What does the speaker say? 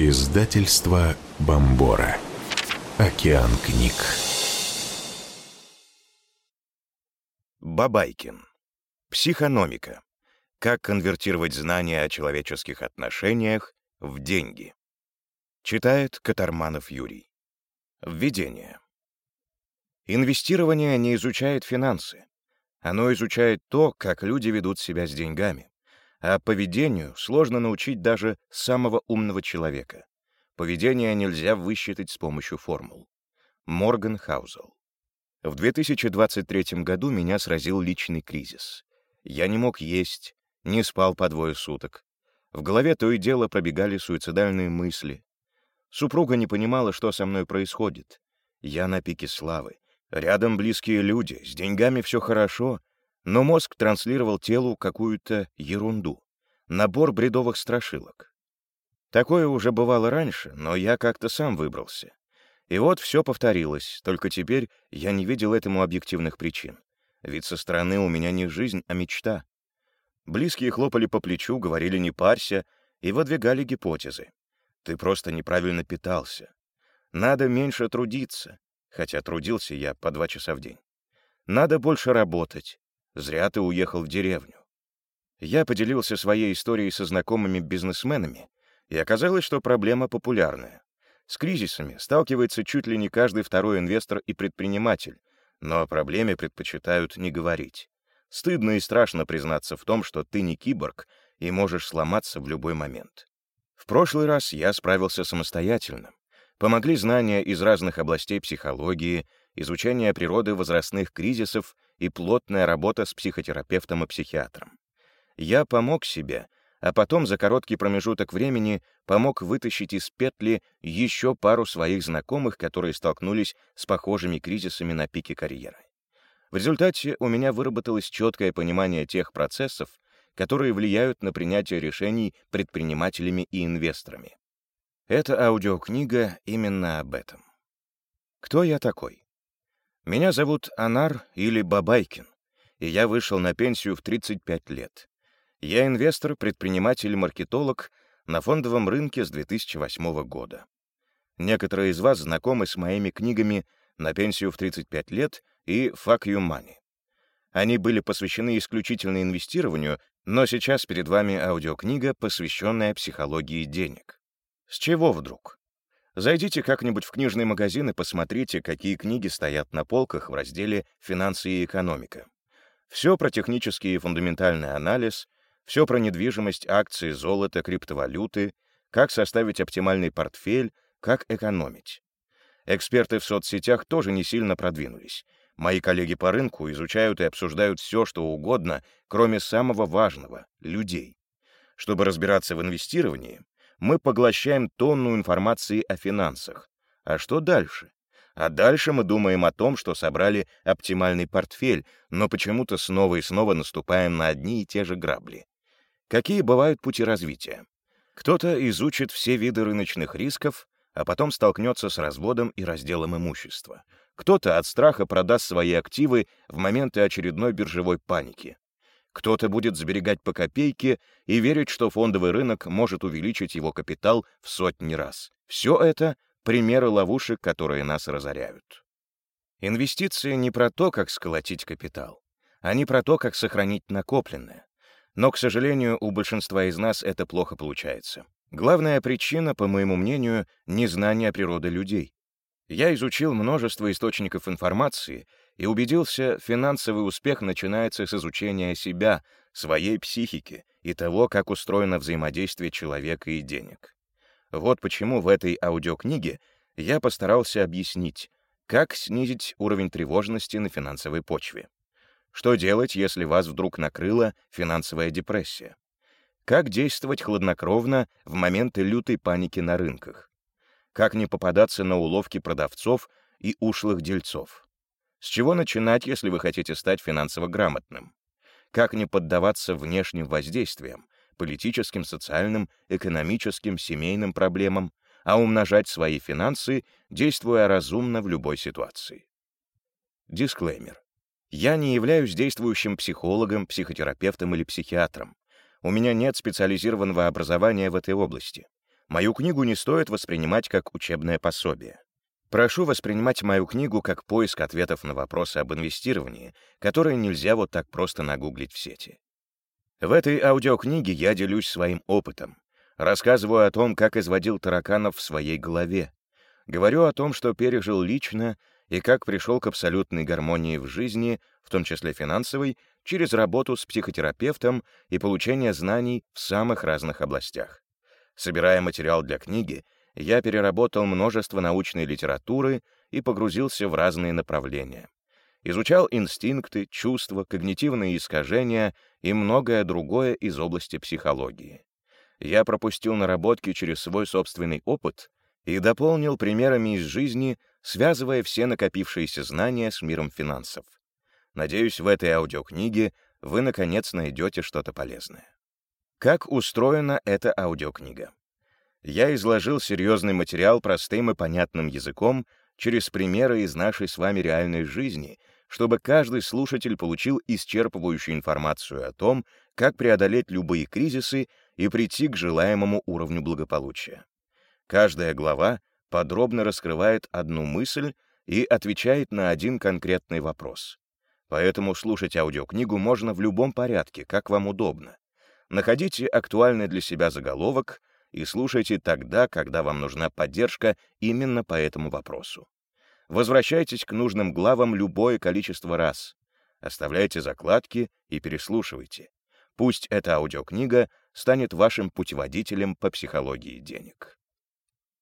Издательство Бомбора. Океан книг. Бабайкин. Психономика. Как конвертировать знания о человеческих отношениях в деньги. Читает Катарманов Юрий. Введение. Инвестирование не изучает финансы. Оно изучает то, как люди ведут себя с деньгами. А поведению сложно научить даже самого умного человека. Поведение нельзя высчитать с помощью формул. Морган Хаузел. В 2023 году меня сразил личный кризис. Я не мог есть, не спал по двое суток. В голове то и дело пробегали суицидальные мысли. Супруга не понимала, что со мной происходит. Я на пике славы. Рядом близкие люди, с деньгами все хорошо, но мозг транслировал телу какую-то ерунду, набор бредовых страшилок. Такое уже бывало раньше, но я как-то сам выбрался. И вот все повторилось, только теперь я не видел этому объективных причин. Ведь со стороны у меня не жизнь, а мечта. Близкие хлопали по плечу, говорили «не парься» и выдвигали гипотезы. Ты просто неправильно питался. Надо меньше трудиться, хотя трудился я по два часа в день. Надо больше работать, Зря ты уехал в деревню. Я поделился своей историей со знакомыми бизнесменами, и оказалось, что проблема популярная. С кризисами сталкивается чуть ли не каждый второй инвестор и предприниматель, но о проблеме предпочитают не говорить. Стыдно и страшно признаться в том, что ты не киборг и можешь сломаться в любой момент. В прошлый раз я справился самостоятельно. Помогли знания из разных областей психологии, изучение природы возрастных кризисов и плотная работа с психотерапевтом и психиатром. Я помог себе, а потом за короткий промежуток времени помог вытащить из петли еще пару своих знакомых, которые столкнулись с похожими кризисами на пике карьеры. В результате у меня выработалось четкое понимание тех процессов, которые влияют на принятие решений предпринимателями и инвесторами. Эта аудиокнига именно об этом. Кто я такой? Меня зовут Анар или Бабайкин, и я вышел на пенсию в 35 лет. Я инвестор, предприниматель, маркетолог на фондовом рынке с 2008 года. Некоторые из вас знакомы с моими книгами «На пенсию в 35 лет» и «Fuck you money». Они были посвящены исключительно инвестированию, но сейчас перед вами аудиокнига, посвященная психологии денег. С чего вдруг? Зайдите как-нибудь в книжный магазин и посмотрите, какие книги стоят на полках в разделе «Финансы и экономика». Все про технический и фундаментальный анализ, все про недвижимость, акции, золото, криптовалюты, как составить оптимальный портфель, как экономить. Эксперты в соцсетях тоже не сильно продвинулись. Мои коллеги по рынку изучают и обсуждают все, что угодно, кроме самого важного — людей. Чтобы разбираться в инвестировании, мы поглощаем тонну информации о финансах. А что дальше? А дальше мы думаем о том, что собрали оптимальный портфель, но почему-то снова и снова наступаем на одни и те же грабли. Какие бывают пути развития? Кто-то изучит все виды рыночных рисков, а потом столкнется с разводом и разделом имущества. Кто-то от страха продаст свои активы в моменты очередной биржевой паники. Кто-то будет сберегать по копейке и верить, что фондовый рынок может увеличить его капитал в сотни раз. Все это — примеры ловушек, которые нас разоряют. Инвестиции не про то, как сколотить капитал. Они про то, как сохранить накопленное. Но, к сожалению, у большинства из нас это плохо получается. Главная причина, по моему мнению, — незнание природы людей. Я изучил множество источников информации и убедился, финансовый успех начинается с изучения себя, своей психики и того, как устроено взаимодействие человека и денег. Вот почему в этой аудиокниге я постарался объяснить, как снизить уровень тревожности на финансовой почве. Что делать, если вас вдруг накрыла финансовая депрессия? Как действовать хладнокровно в моменты лютой паники на рынках? Как не попадаться на уловки продавцов и ушлых дельцов? С чего начинать, если вы хотите стать финансово грамотным? Как не поддаваться внешним воздействиям, политическим, социальным, экономическим, семейным проблемам, а умножать свои финансы, действуя разумно в любой ситуации? Дисклеймер. Я не являюсь действующим психологом, психотерапевтом или психиатром. У меня нет специализированного образования в этой области. Мою книгу не стоит воспринимать как учебное пособие. Прошу воспринимать мою книгу как поиск ответов на вопросы об инвестировании, которые нельзя вот так просто нагуглить в сети. В этой аудиокниге я делюсь своим опытом, рассказываю о том, как изводил тараканов в своей голове, говорю о том, что пережил лично и как пришел к абсолютной гармонии в жизни, в том числе финансовой, через работу с психотерапевтом и получение знаний в самых разных областях. Собирая материал для книги, я переработал множество научной литературы и погрузился в разные направления. Изучал инстинкты, чувства, когнитивные искажения и многое другое из области психологии. Я пропустил наработки через свой собственный опыт и дополнил примерами из жизни, связывая все накопившиеся знания с миром финансов. Надеюсь, в этой аудиокниге вы, наконец, найдете что-то полезное. Как устроена эта аудиокнига? Я изложил серьезный материал простым и понятным языком через примеры из нашей с вами реальной жизни, чтобы каждый слушатель получил исчерпывающую информацию о том, как преодолеть любые кризисы и прийти к желаемому уровню благополучия. Каждая глава подробно раскрывает одну мысль и отвечает на один конкретный вопрос. Поэтому слушать аудиокнигу можно в любом порядке, как вам удобно. Находите актуальный для себя заголовок — и слушайте тогда, когда вам нужна поддержка именно по этому вопросу. Возвращайтесь к нужным главам любое количество раз. Оставляйте закладки и переслушивайте. Пусть эта аудиокнига станет вашим путеводителем по психологии денег.